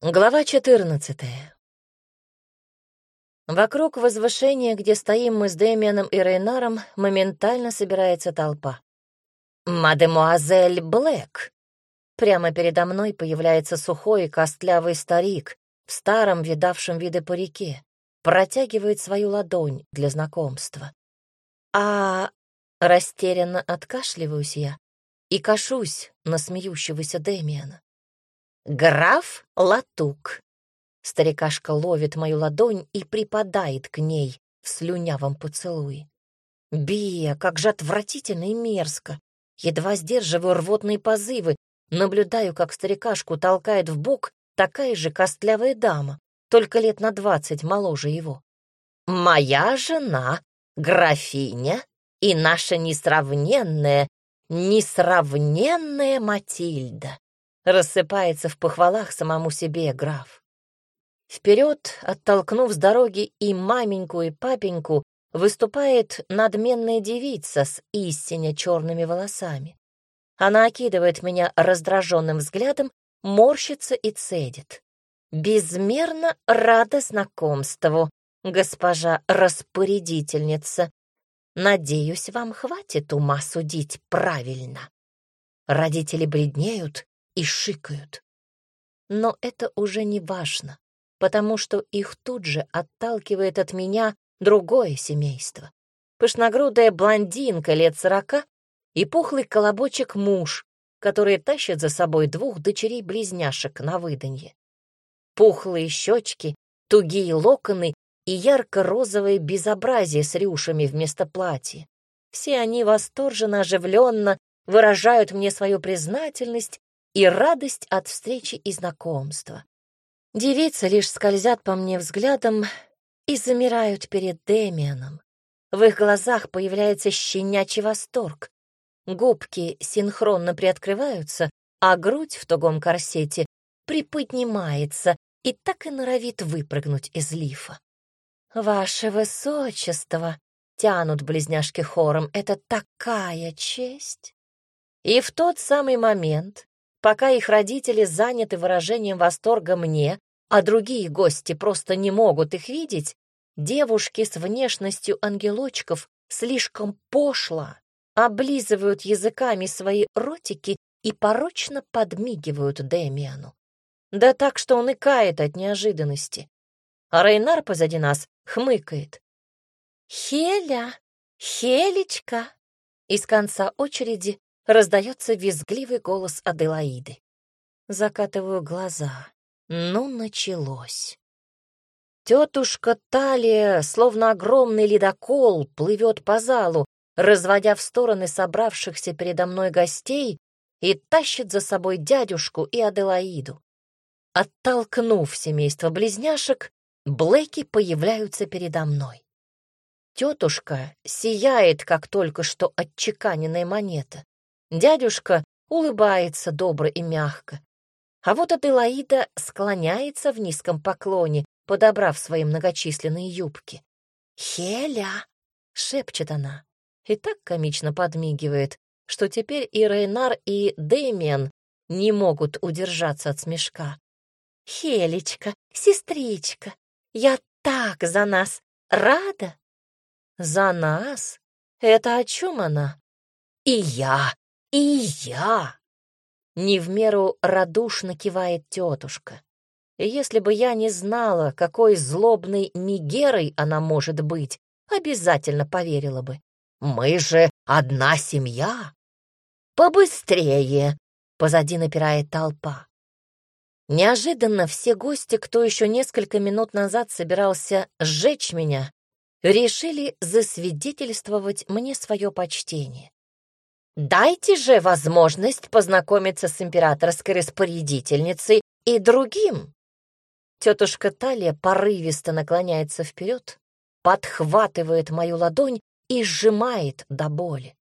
Глава 14. Вокруг возвышения, где стоим мы с Дэмианом и Рейнаром, моментально собирается толпа. «Мадемуазель Блэк!» Прямо передо мной появляется сухой и костлявый старик в старом видавшем виды парике, протягивает свою ладонь для знакомства. А растерянно откашливаюсь я и кашусь на смеющегося Дэмиана. «Граф Латук». Старикашка ловит мою ладонь и припадает к ней в слюнявом поцелуе. Бия, как же отвратительно и мерзко. Едва сдерживаю рвотные позывы, наблюдаю, как старикашку толкает в бок такая же костлявая дама, только лет на двадцать моложе его. «Моя жена, графиня и наша несравненная, несравненная Матильда», рассыпается в похвалах самому себе граф. Вперед, оттолкнув с дороги и маменьку, и папеньку, выступает надменная девица с истинно черными волосами. Она окидывает меня раздраженным взглядом, морщится и цедит. «Безмерно рада знакомству, госпожа распорядительница. Надеюсь, вам хватит ума судить правильно». Родители бледнеют, и шикают. Но это уже не важно, потому что их тут же отталкивает от меня другое семейство. Пышногрудая блондинка лет сорока и пухлый колобочек муж, который тащит за собой двух дочерей-близняшек на выданье. Пухлые щечки, тугие локоны и ярко-розовое безобразие с рюшами вместо платья. Все они восторженно, оживленно выражают мне свою признательность и радость от встречи и знакомства. Девицы лишь скользят по мне взглядом и замирают перед Демианом. В их глазах появляется щенячий восторг. Губки синхронно приоткрываются, а грудь в тугом корсете приподнимается и так и норовит выпрыгнуть из лифа. «Ваше высочество!» — тянут близняшки хором. «Это такая честь!» И в тот самый момент, Пока их родители заняты выражением восторга мне, а другие гости просто не могут их видеть, девушки с внешностью ангелочков слишком пошло облизывают языками свои ротики и порочно подмигивают Дэмиану. Да так, что он икает от неожиданности. А Рейнар позади нас хмыкает. «Хеля! Хелечка!» Из конца очереди раздается визгливый голос Аделаиды. Закатываю глаза. Ну, началось. Тетушка Талия, словно огромный ледокол, плывет по залу, разводя в стороны собравшихся передо мной гостей и тащит за собой дядюшку и Аделаиду. Оттолкнув семейство близняшек, Блэки появляются передо мной. Тетушка сияет, как только что отчеканенная монета. Дядюшка улыбается добро и мягко. А вот Аделаида склоняется в низком поклоне, подобрав свои многочисленные юбки. «Хеля!» — шепчет она. И так комично подмигивает, что теперь и Рейнар, и Дэмиан не могут удержаться от смешка. «Хелечка, сестричка, я так за нас рада!» «За нас? Это о чем она?» «И я «И я!» — не в меру радушно кивает тетушка. Если бы я не знала, какой злобной Мигерой она может быть, обязательно поверила бы. «Мы же одна семья!» «Побыстрее!» — позади напирает толпа. Неожиданно все гости, кто еще несколько минут назад собирался сжечь меня, решили засвидетельствовать мне свое почтение. Дайте же возможность познакомиться с императорской распорядительницей и другим. Тетушка Талия порывисто наклоняется вперед, подхватывает мою ладонь и сжимает до боли.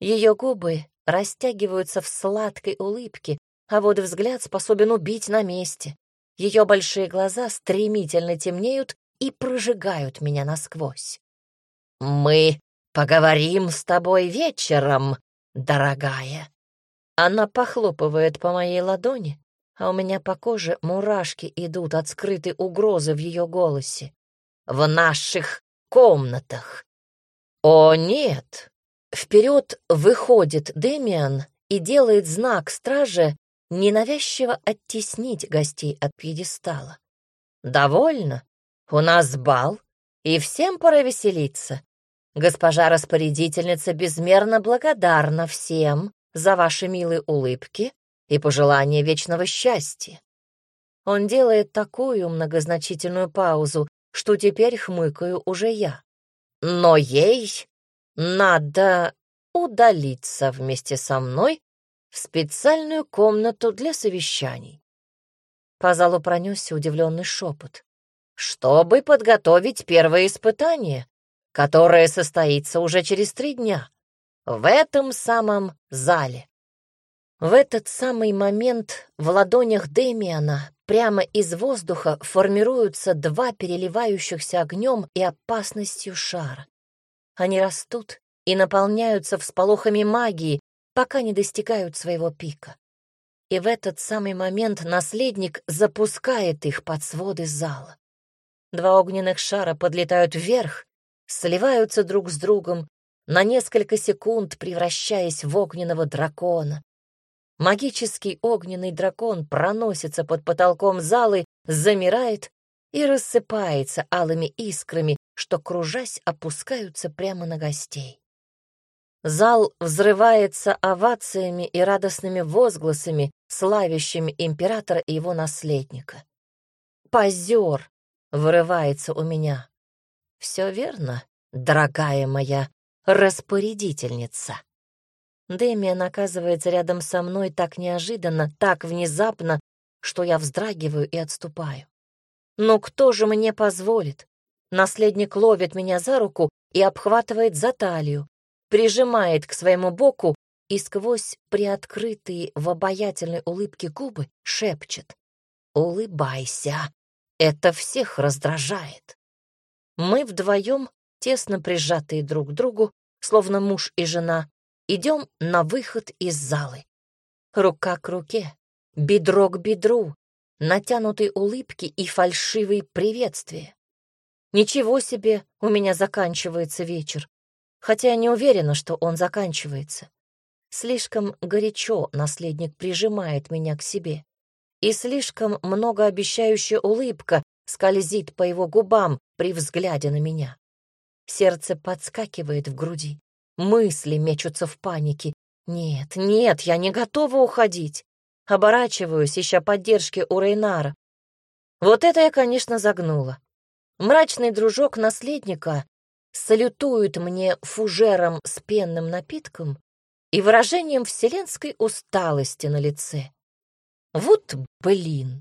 Ее губы растягиваются в сладкой улыбке, а вот взгляд способен убить на месте. Ее большие глаза стремительно темнеют и прожигают меня насквозь. «Мы Поговорим с тобой вечером, дорогая. Она похлопывает по моей ладони, а у меня по коже мурашки идут от скрытой угрозы в ее голосе. «В наших комнатах!» «О, нет!» Вперед выходит Демиан и делает знак страже ненавязчиво оттеснить гостей от пьедестала. «Довольно. У нас бал, и всем пора веселиться. Госпожа распорядительница безмерно благодарна всем за ваши милые улыбки и пожелания вечного счастья. Он делает такую многозначительную паузу, что теперь хмыкаю уже я. Но ей надо удалиться вместе со мной в специальную комнату для совещаний. По залу пронесся удивленный шепот. Чтобы подготовить первое испытание, которое состоится уже через три дня, в этом самом зале. В этот самый момент в ладонях Демиана прямо из воздуха формируются два переливающихся огнем и опасностью шара. Они растут и наполняются всполохами магии, пока не достигают своего пика. И в этот самый момент наследник запускает их под своды зала. Два огненных шара подлетают вверх, сливаются друг с другом, на несколько секунд превращаясь в огненного дракона. Магический огненный дракон проносится под потолком залы, замирает и рассыпается алыми искрами, что, кружась, опускаются прямо на гостей. Зал взрывается овациями и радостными возгласами, славящими императора и его наследника. «Позер!» — вырывается у меня. «Все верно, дорогая моя распорядительница». Дэмиан оказывается рядом со мной так неожиданно, так внезапно, что я вздрагиваю и отступаю. Но кто же мне позволит? Наследник ловит меня за руку и обхватывает за талию, прижимает к своему боку и сквозь приоткрытые в обаятельной улыбке губы шепчет «Улыбайся, это всех раздражает». Мы вдвоем, тесно прижатые друг к другу, словно муж и жена, идем на выход из залы. Рука к руке, бедро к бедру, натянутые улыбки и фальшивые приветствия. Ничего себе, у меня заканчивается вечер хотя я не уверена, что он заканчивается. Слишком горячо наследник прижимает меня к себе, и слишком многообещающая улыбка скользит по его губам при взгляде на меня. Сердце подскакивает в груди, мысли мечутся в панике. Нет, нет, я не готова уходить. Оборачиваюсь, ища поддержки у Рейнара. Вот это я, конечно, загнула. Мрачный дружок наследника салютуют мне фужером с пенным напитком и выражением вселенской усталости на лице. Вот блин!